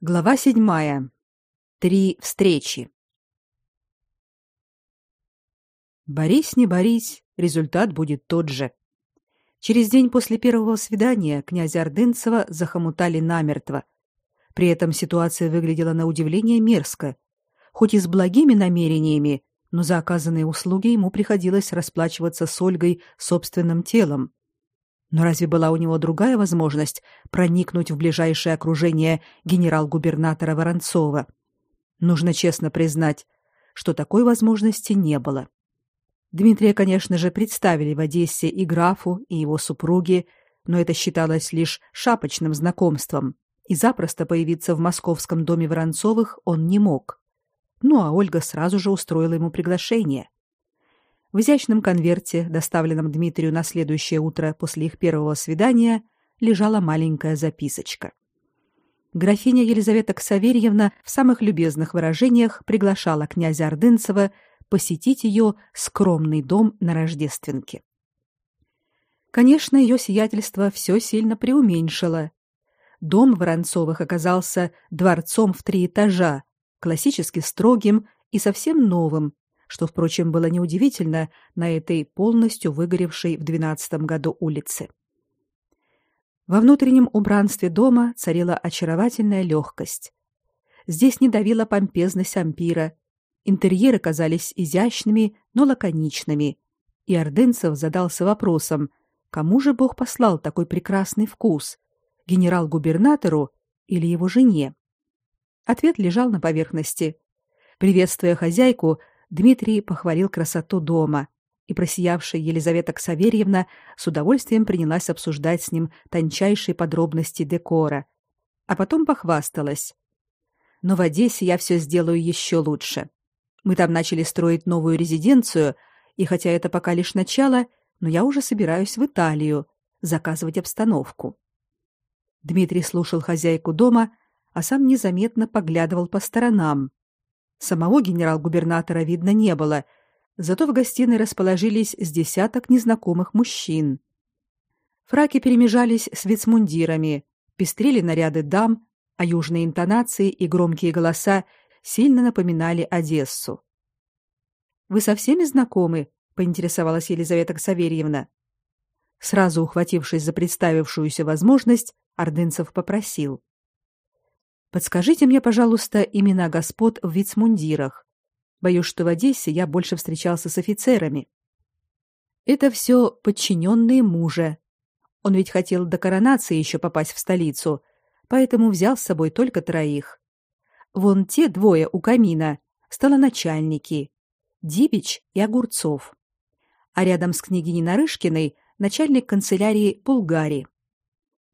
Глава седьмая. Три встречи. Борись, не борись, результат будет тот же. Через день после первого свидания князя Ордынцева захомутали намертво. При этом ситуация выглядела на удивление мерзко. Хоть и с благими намерениями, но за оказанные услуги ему приходилось расплачиваться с Ольгой собственным телом. Но разве была у него другая возможность проникнуть в ближайшее окружение генерал-губернатора Воронцова? Нужно честно признать, что такой возможности не было. Дмитрия, конечно же, представили в Одессе и графу, и его супруге, но это считалось лишь шапочным знакомством, и запросто появиться в московском доме Воронцовых он не мог. Ну а Ольга сразу же устроила ему приглашение. В изящном конверте, доставленном Дмитрию на следующее утро после их первого свидания, лежала маленькая записочка. Графиня Елизавета Ксаверьевна в самых любезных выражениях приглашала князя Ордынцева посетить ее скромный дом на Рождественке. Конечно, ее сиятельство все сильно преуменьшило. Дом Воронцовых оказался дворцом в три этажа, классически строгим и совсем новым, что, впрочем, было неудивительно на этой полностью выгоревшей в двенадцатом году улице. Во внутреннем убранстве дома царила очаровательная легкость. Здесь не давила помпезность ампира. Интерьеры казались изящными, но лаконичными. И Ордынцев задался вопросом, кому же Бог послал такой прекрасный вкус? Генерал-губернатору или его жене? Ответ лежал на поверхности. Приветствуя хозяйку, Дмитрий похвалил красоту дома, и просиявшая Елизавета Ксаверьевна с удовольствием принялась обсуждать с ним тончайшие подробности декора, а потом похвасталась. Но в Одессе я все сделаю еще лучше. Мы там начали строить новую резиденцию, и хотя это пока лишь начало, но я уже собираюсь в Италию заказывать обстановку. Дмитрий слушал хозяйку дома, а сам незаметно поглядывал по сторонам. Самого генерал-губернатора видно не было, зато в гостиной расположились с десяток незнакомых мужчин. Фраки перемежались с вицмундирами, пестрели наряды дам, а южные интонации и громкие голоса сильно напоминали Одессу. Вы со всеми знакомы? поинтересовалась Елизавета Саверьевна. Сразу ухватившись за представившуюся возможность, Ордынцев попросил: Подскажите мне, пожалуйста, имена господ в вицмундирах. Боюсь, что в Одессе я больше встречался с офицерами. Это все подчиненные мужа. Он ведь хотел до коронации еще попасть в столицу, поэтому взял с собой только троих. Вон те двое у камина столоначальники, Дибич и Огурцов. А рядом с княгиней Нарышкиной начальник канцелярии Пулгари.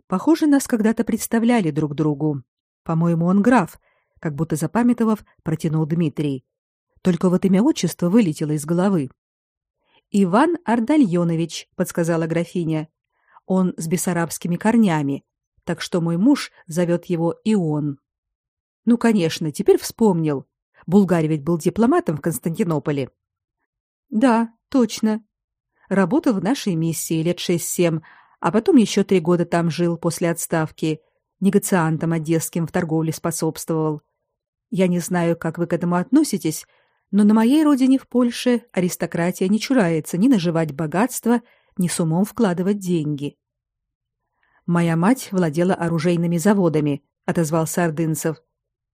Похоже, нас когда-то представляли друг другу. По-моему, он граф, как будто запамятовав, протянул Дмитрий. Только вот имя отчества вылетело из головы. Иван Ардальонович, подсказала графиня. Он с бессарабскими корнями, так что мой муж зовет его Ион. Ну, конечно, теперь вспомнил. Булгарь ведь был дипломатом в Константинополе. Да, точно. Работал в нашей миссии лет шесть-семь, а потом еще три года там жил после отставки негациантам одесским в торговле способствовал. Я не знаю, как вы к этому относитесь, но на моей родине в Польше аристократия не чурается ни наживать богатство, ни с умом вкладывать деньги. Моя мать владела оружейными заводами, отозвался Ордынцев.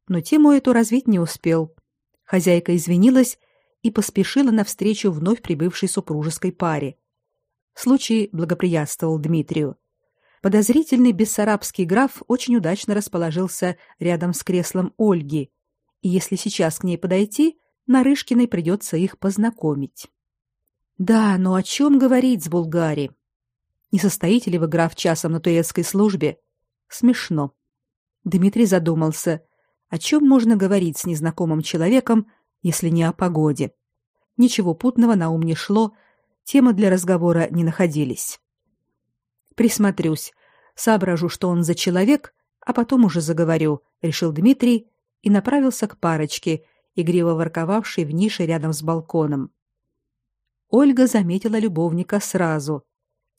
Но тему эту развить не успел. Хозяйка извинилась и поспешила навстречу вновь прибывшей супружеской паре. Случай благоприятствовал Дмитрию. Подозрительный бессарабский граф очень удачно расположился рядом с креслом Ольги, и если сейчас к ней подойти, Нарышкиной придется их познакомить. Да, но о чем говорить с Булгари? Не состоите ли вы, граф, часом на туецкой службе? Смешно. Дмитрий задумался, о чем можно говорить с незнакомым человеком, если не о погоде. Ничего путного на ум не шло, темы для разговора не находились. Присмотрюсь, соображу, что он за человек, а потом уже заговорю, решил Дмитрий и направился к парочке, игриво ворковавшей в нише рядом с балконом. Ольга заметила любовника сразу.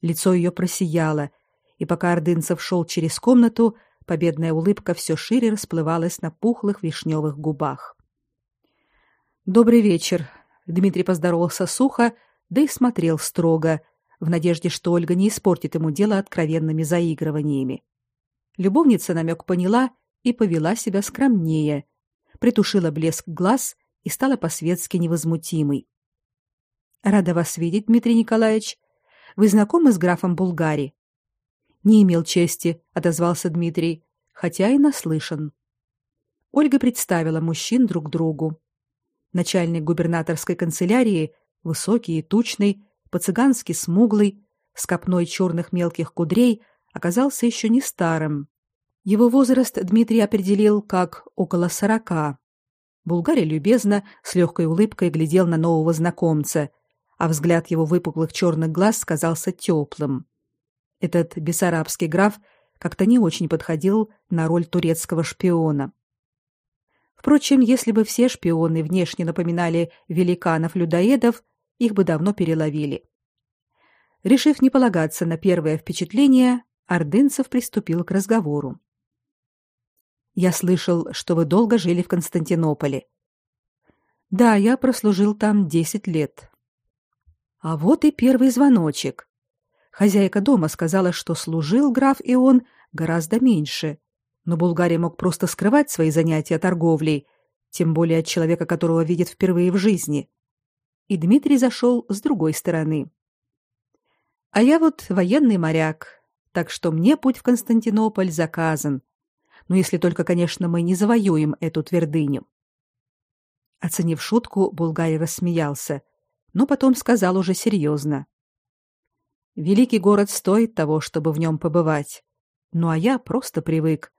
Лицо ее просияло, и пока Ордынцев шел через комнату, Победная улыбка все шире расплывалась на пухлых вишневых губах. Добрый вечер. Дмитрий поздоровался сухо, да и смотрел строго, в надежде, что Ольга не испортит ему дело откровенными заигрываниями. Любовница намек поняла и повела себя скромнее, притушила блеск глаз и стала по-светски невозмутимой. Рада вас видеть, Дмитрий Николаевич. Вы знакомы с графом Булгари? Не имел чести, отозвался Дмитрий, хотя и наслышан. Ольга представила мужчин друг другу. Начальник губернаторской канцелярии, высокий и тучный, по-цыгански смуглый, с копной черных мелких кудрей, оказался еще не старым. Его возраст Дмитрий определил как около сорока. Булгарий любезно, с легкой улыбкой глядел на нового знакомца, а взгляд его выпуклых черных глаз казался теплым. Этот бессарабский граф как-то не очень подходил на роль турецкого шпиона. Впрочем, если бы все шпионы внешне напоминали великанов-людоедов, их бы давно переловили. Решив не полагаться на первое впечатление, Ордынцев приступил к разговору. Я слышал, что вы долго жили в Константинополе. Да, я прослужил там десять лет. А вот и первый звоночек. Хозяйка дома сказала, что служил граф и он гораздо меньше, но Булгария мог просто скрывать свои занятия торговлей, тем более от человека, которого видит впервые в жизни. И Дмитрий зашел с другой стороны. А я вот военный моряк, так что мне путь в Константинополь заказан. Но если только, конечно, мы не завоюем эту твердыню. Оценив шутку, Булгарий рассмеялся но потом сказал уже серьезно. Великий город стоит того, чтобы в нем побывать. Ну а я просто привык.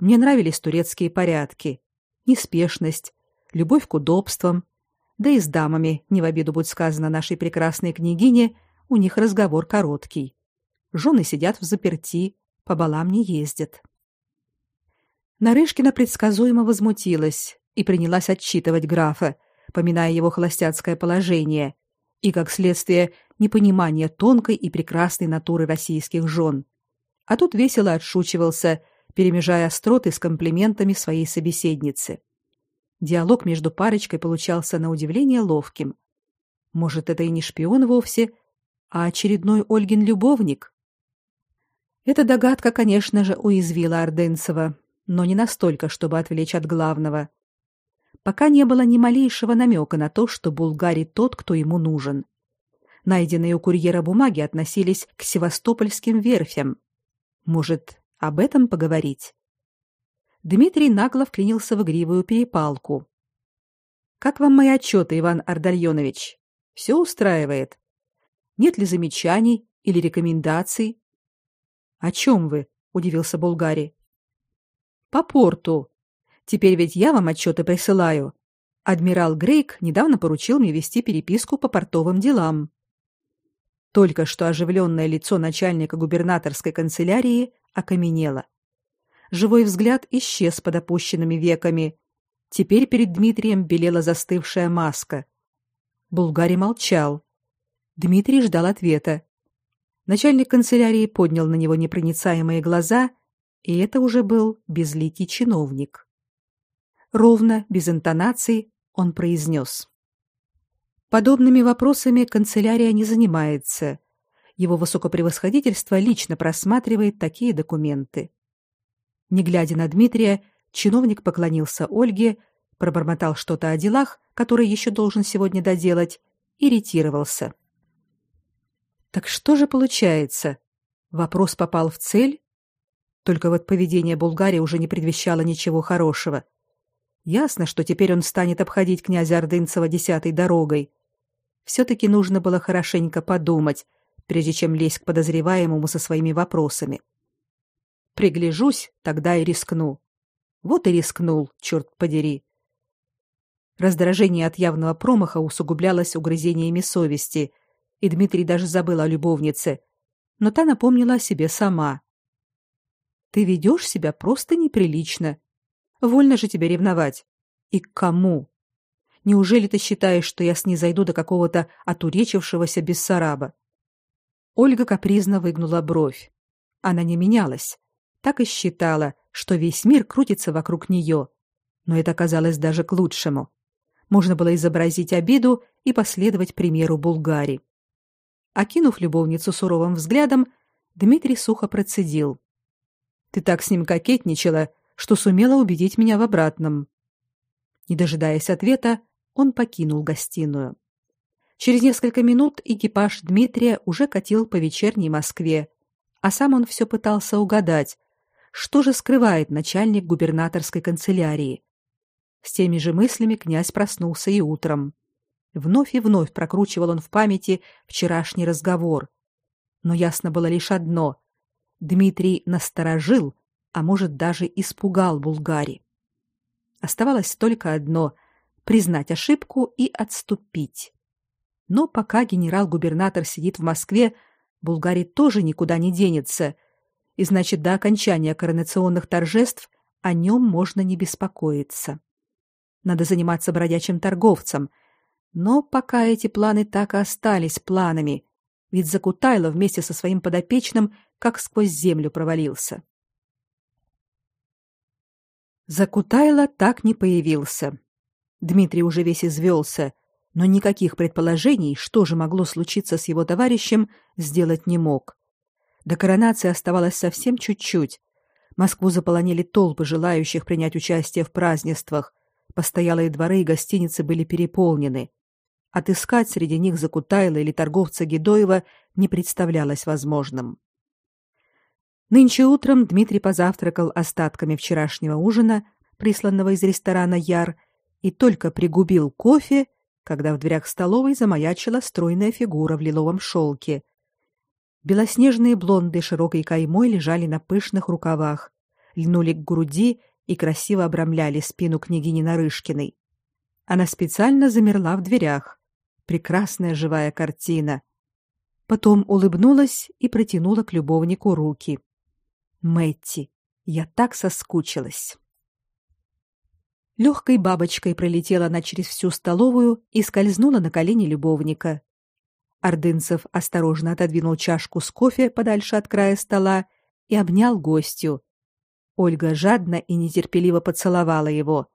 Мне нравились турецкие порядки, неспешность, любовь к удобствам, да и с дамами, не в обиду будь сказано нашей прекрасной княгине, у них разговор короткий. Жены сидят в заперти, по балам не ездят. Нарышкина предсказуемо возмутилась и принялась отчитывать графа, поминая его холостяцкое положение и, как следствие, непонимание тонкой и прекрасной натуры российских жен. А тут весело отшучивался, перемежая остроты с комплиментами своей собеседницы. Диалог между парочкой получался на удивление ловким. Может, это и не шпион вовсе, а очередной Ольгин любовник? Эта догадка, конечно же, уязвила Ордынцева, но не настолько, чтобы отвлечь от главного пока не было ни малейшего намека на то, что Булгари тот, кто ему нужен. Найденные у курьера бумаги относились к севастопольским верфям. Может, об этом поговорить? Дмитрий нагло вклинился в игривую перепалку. Как вам мои отчеты, Иван Ардальонович? Все устраивает? Нет ли замечаний или рекомендаций? О чем вы? удивился Булгари. По порту, Теперь ведь я вам отчеты присылаю. Адмирал Грейк недавно поручил мне вести переписку по портовым делам. Только что оживленное лицо начальника губернаторской канцелярии окаменело. Живой взгляд исчез под опущенными веками. Теперь перед Дмитрием белела застывшая маска. Булгари молчал. Дмитрий ждал ответа. Начальник канцелярии поднял на него непроницаемые глаза, и это уже был безликий чиновник. Ровно, без интонаций, он произнес. Подобными вопросами канцелярия не занимается. Его высокопревосходительство лично просматривает такие документы. Не глядя на Дмитрия, чиновник поклонился Ольге, пробормотал что-то о делах, которые еще должен сегодня доделать, и ретировался. Так что же получается? Вопрос попал в цель? Только вот поведение Булгарии уже не предвещало ничего хорошего. Ясно, что теперь он станет обходить князя Ордынцева десятой дорогой. Все-таки нужно было хорошенько подумать, прежде чем лезть к подозреваемому со своими вопросами. Пригляжусь, тогда и рискну. Вот и рискнул, черт подери. Раздражение от явного промаха усугублялось угрызениями совести, и Дмитрий даже забыл о любовнице, но та напомнила о себе сама. Ты ведешь себя просто неприлично, Вольно же тебе ревновать. И к кому? Неужели ты считаешь, что я снизойду до какого-то отуречившегося бессараба? Ольга капризно выгнула бровь. Она не менялась. Так и считала, что весь мир крутится вокруг нее. Но это казалось даже к лучшему. Можно было изобразить обиду и последовать примеру Булгари. Окинув любовницу суровым взглядом, Дмитрий сухо процедил: "Ты так с ним кокетничала, что сумела убедить меня в обратном". Не дожидаясь ответа, он покинул гостиную. Через несколько минут экипаж Дмитрия уже катил по вечерней Москве, а сам он все пытался угадать, что же скрывает начальник губернаторской канцелярии. С теми же мыслями князь проснулся и утром. Вновь и вновь прокручивал он в памяти вчерашний разговор. Но ясно было лишь одно: Дмитрий насторожил, а может даже испугал Булгари. Оставалось только одно признать ошибку и отступить. Но пока генерал-губернатор сидит в Москве, Булгарий тоже никуда не денется, и значит, до окончания коронационных торжеств о нем можно не беспокоиться. Надо заниматься бродячим торговцем, но пока эти планы так и остались планами, ведь Закутайло вместе со своим подопечным как сквозь землю провалился. Закутайло так не появился. Дмитрий уже весь извелся, но никаких предположений, что же могло случиться с его товарищем, сделать не мог. До коронации оставалось совсем чуть-чуть. Москву заполонили толпы желающих принять участие в празднествах. Постоялые дворы и гостиницы были переполнены. Отыскать среди них Закутайла или торговца Гедоева не представлялось возможным. Нынче утром Дмитрий позавтракал остатками вчерашнего ужина, присланного из ресторана Яр, и только пригубил кофе, когда в дверях столовой замаячила стройная фигура в лиловом шелке. Белоснежные блонды широкой каймой лежали на пышных рукавах, льнули к груди и красиво обрамляли спину княгини Нарышкиной. Она специально замерла в дверях. Прекрасная живая картина. Потом улыбнулась и протянула к любовнику руки. Мэтти, я так соскучилась. Легкой бабочкой пролетела она через всю столовую и скользнула на колени любовника. Ордынцев осторожно отодвинул чашку с кофе подальше от края стола и обнял гостью. Ольга жадно и нетерпеливо поцеловала его.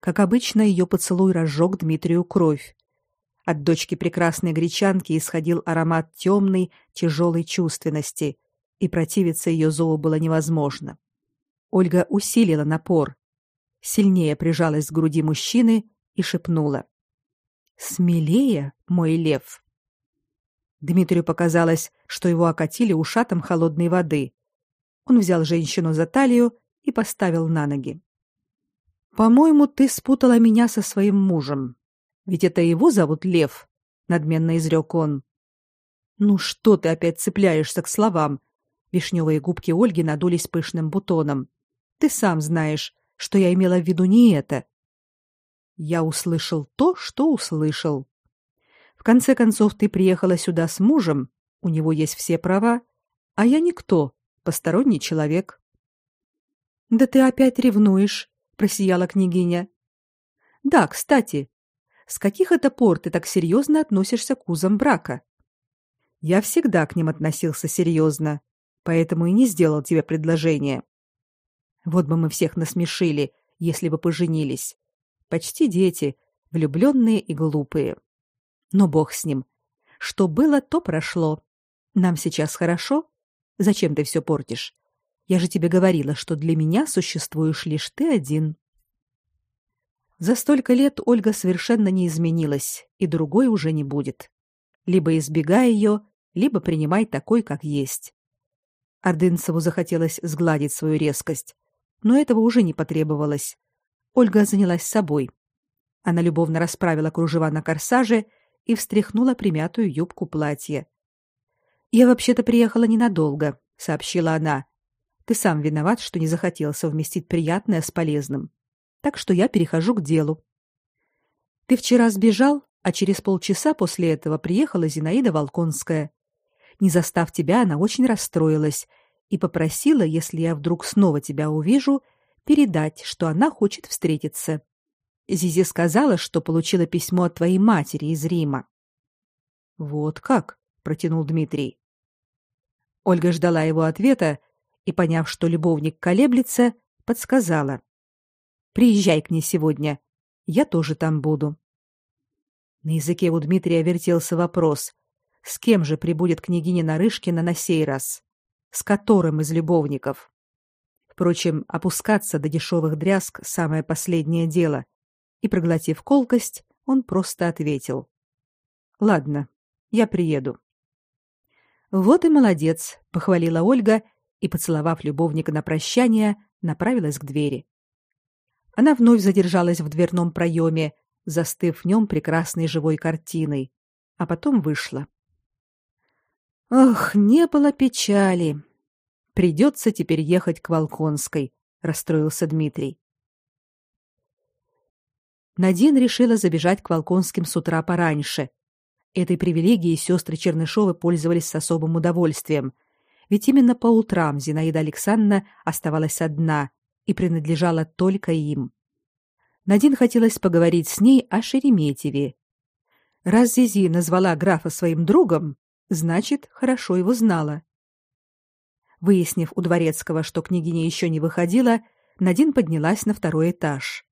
Как обычно, ее поцелуй разжег Дмитрию кровь. От дочки прекрасной гречанки исходил аромат темной, тяжелой чувственности, и противиться ее зову было невозможно. Ольга усилила напор, сильнее прижалась к груди мужчины и шепнула: "Смелее, мой лев". Дмитрию показалось, что его окатили ушатом холодной воды. Он взял женщину за талию и поставил на ноги. По-моему, ты спутала меня со своим мужем. Ведь это его зовут Лев, надменно изрек он. Ну что ты опять цепляешься к словам? Вишневые губки Ольги надулись пышным бутоном. Ты сам знаешь, что я имела в виду не это. Я услышал то, что услышал. Конце концов, ты приехала сюда с мужем, у него есть все права, а я никто, посторонний человек. Да ты опять ревнуешь, просияла княгиня. Да, кстати, с каких это пор ты так серьезно относишься к узам брака? Я всегда к ним относился серьезно, поэтому и не сделал тебе предложение. Вот бы мы всех насмешили, если бы поженились. Почти дети, влюбленные и глупые. Но бог с ним. Что было, то прошло. Нам сейчас хорошо? Зачем ты все портишь? Я же тебе говорила, что для меня существуешь лишь ты один. За столько лет Ольга совершенно не изменилась, и другой уже не будет. Либо избегай ее, либо принимай такой, как есть. Ордынцеву захотелось сгладить свою резкость, но этого уже не потребовалось. Ольга занялась собой. Она любовно расправила кружева на корсаже и встряхнула примятую юбку платья. Я вообще-то приехала ненадолго, сообщила она. Ты сам виноват, что не захотел совместить приятное с полезным. Так что я перехожу к делу. Ты вчера сбежал, а через полчаса после этого приехала Зинаида Волконская. Не застав тебя, она очень расстроилась и попросила, если я вдруг снова тебя увижу, передать, что она хочет встретиться. Зизи сказала, что получила письмо от твоей матери из Рима. Вот как, протянул Дмитрий. Ольга ждала его ответа и, поняв, что любовник колеблется, подсказала: "Приезжай к ней сегодня. Я тоже там буду". На языке у Дмитрия вертелся вопрос: с кем же прибудет княгиня Нарышкина на сей раз? С которым из любовников? Впрочем, опускаться до дешевых дрязг самое последнее дело. И проглотив колкость, он просто ответил: "Ладно, я приеду". Вот и молодец, похвалила Ольга и, поцеловав любовника на прощание, направилась к двери. Она вновь задержалась в дверном проеме, застыв в нем прекрасной живой картиной, а потом вышла. Ох, не было печали. Придется теперь ехать к Волконской, расстроился Дмитрий. Надин решила забежать к Волконским с утра пораньше. Этой привилегией сестры Чернышовы пользовались с особым удовольствием, ведь именно по утрам Зинаида Александровна оставалась одна и принадлежала только им. Надин хотелось поговорить с ней о Шереметьеве. Раз Зизи назвала графа своим другом, значит, хорошо его знала. Выяснив у дворецкого, что княгиня еще не выходила, Надин поднялась на второй этаж.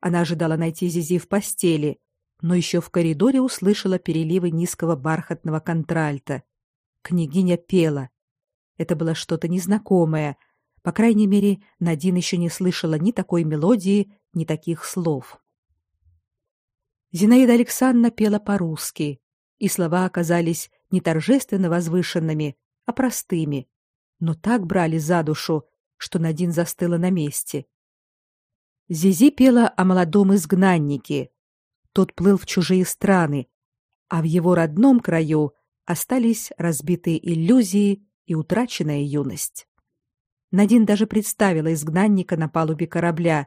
Она ожидала найти Зизи в постели, но еще в коридоре услышала переливы низкого бархатного контральта. Княгиня пела. Это было что-то незнакомое. По крайней мере, Надин еще не слышала ни такой мелодии, ни таких слов. Зинаида Александровна пела по-русски, и слова оказались не торжественно возвышенными, а простыми, но так брали за душу, что Надин застыла на месте. Зизи пела о молодом изгнаннике. Тот плыл в чужие страны, а в его родном краю остались разбитые иллюзии и утраченная юность. Надин даже представила изгнанника на палубе корабля,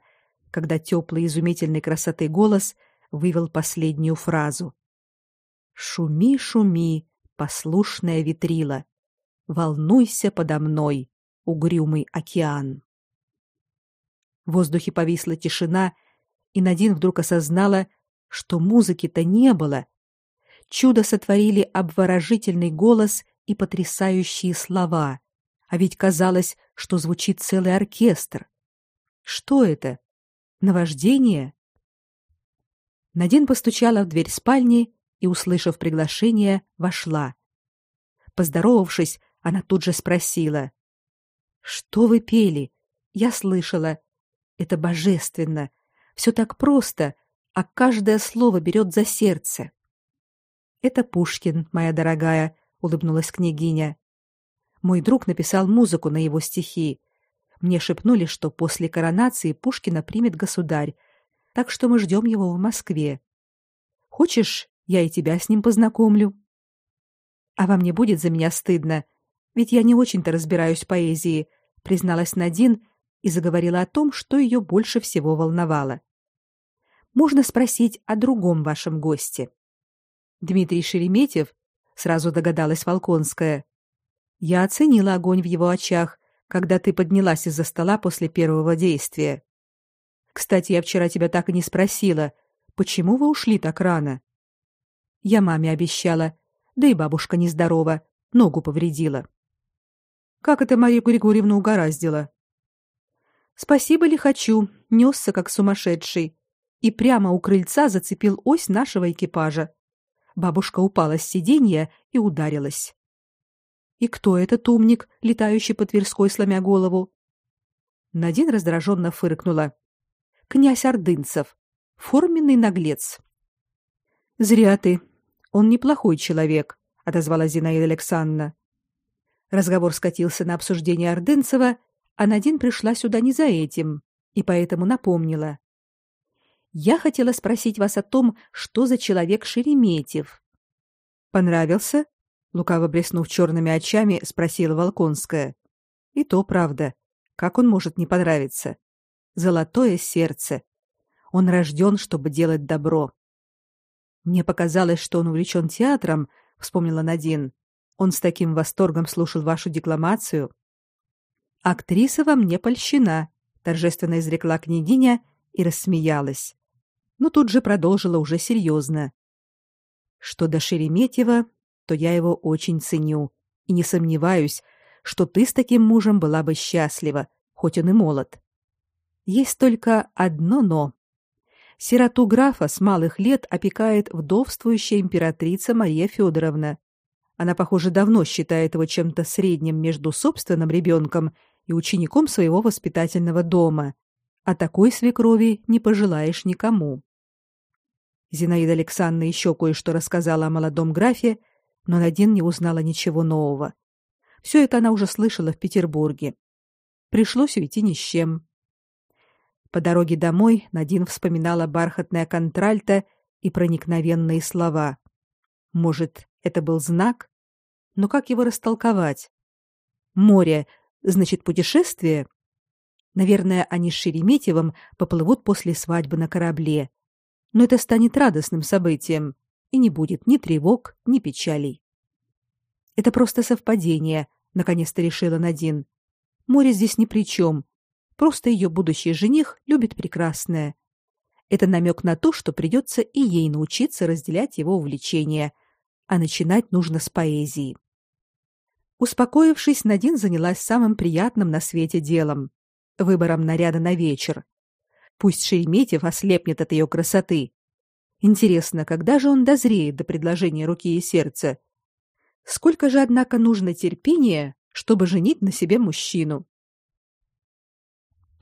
когда теплый изумительной красоты голос вывел последнюю фразу. «Шуми, шуми, послушная ветрила, волнуйся подо мной, угрюмый океан». В воздухе повисла тишина, и Надин вдруг осознала, что музыки-то не было. Чудо сотворили обворожительный голос и потрясающие слова, а ведь казалось, что звучит целый оркестр. Что это? Наваждение? Надин постучала в дверь спальни и, услышав приглашение, вошла. Поздоровавшись, она тут же спросила: "Что вы пели? Я слышала. Это божественно. Все так просто, а каждое слово берет за сердце". "Это Пушкин, моя дорогая", улыбнулась княгиня. Мой друг написал музыку на его стихи. Мне шепнули, что после коронации Пушкина примет государь, так что мы ждем его в Москве. Хочешь, я и тебя с ним познакомлю? А вам не будет за меня стыдно, ведь я не очень-то разбираюсь в поэзии, призналась Надин и заговорила о том, что ее больше всего волновало. Можно спросить о другом вашем госте. Дмитрий Шереметьев сразу догадалась Волконская. Я оценила огонь в его очах, когда ты поднялась из-за стола после первого действия. Кстати, я вчера тебя так и не спросила, почему вы ушли так рано? Я маме обещала, да и бабушка нездорова, ногу повредила. Как это Марию Григорьевну угораздило? Спасибо ли хочу, несся как сумасшедший и прямо у крыльца зацепил ось нашего экипажа. Бабушка упала с сиденья и ударилась. И кто этот умник, летающий по Тверской, сломя голову? Надин раздраженно фыркнула. Князь Ордынцев, форменный наглец. Зря ты. Он неплохой человек, отозвалась Зинаида Александровна. Разговор скатился на обсуждение Ордынцева, а Надин пришла сюда не за этим, и поэтому напомнила: я хотела спросить вас о том, что за человек Шереметьев. Понравился? лукаво блеснув черными очами, спросила Волконская. И то правда. Как он может не понравиться? Золотое сердце. Он рожден, чтобы делать добро. Мне показалось, что он увлечен театром, вспомнила Надин. Он с таким восторгом слушал вашу декламацию. Актриса вам не польщена, торжественно изрекла княгиня и рассмеялась но тут же продолжила уже серьезно. Что до Шереметьева, то я его очень ценю и не сомневаюсь, что ты с таким мужем была бы счастлива, хоть он и молод. Есть только одно но. Сироту графа с малых лет опекает вдовствующая императрица Мария Федоровна. Она, похоже, давно считает его чем-то средним между собственным ребенком и учеником своего воспитательного дома. А такой свекрови не пожелаешь никому. Зинаида Александровна еще кое-что рассказала о молодом графе, но Надин не узнала ничего нового. Все это она уже слышала в Петербурге. Пришлось уйти ни с чем. По дороге домой Надин вспоминала бархатное контральто и проникновенные слова. Может, это был знак? Но как его растолковать? Море, значит, путешествие? Наверное, они с Шереметьевым поплывут после свадьбы на корабле. Но это станет радостным событием, и не будет ни тревог, ни печалей. Это просто совпадение, наконец-то решила Надин. Море здесь ни при чем. Просто ее будущий жених любит прекрасное. Это намек на то, что придется и ей научиться разделять его увлечения, а начинать нужно с поэзии. Успокоившись, Надин занялась самым приятным на свете делом выбором наряда на вечер. Пусть Шереметьев ослепнет от ее красоты. Интересно, когда же он дозреет до предложения руки и сердца? Сколько же, однако, нужно терпения, чтобы женить на себе мужчину?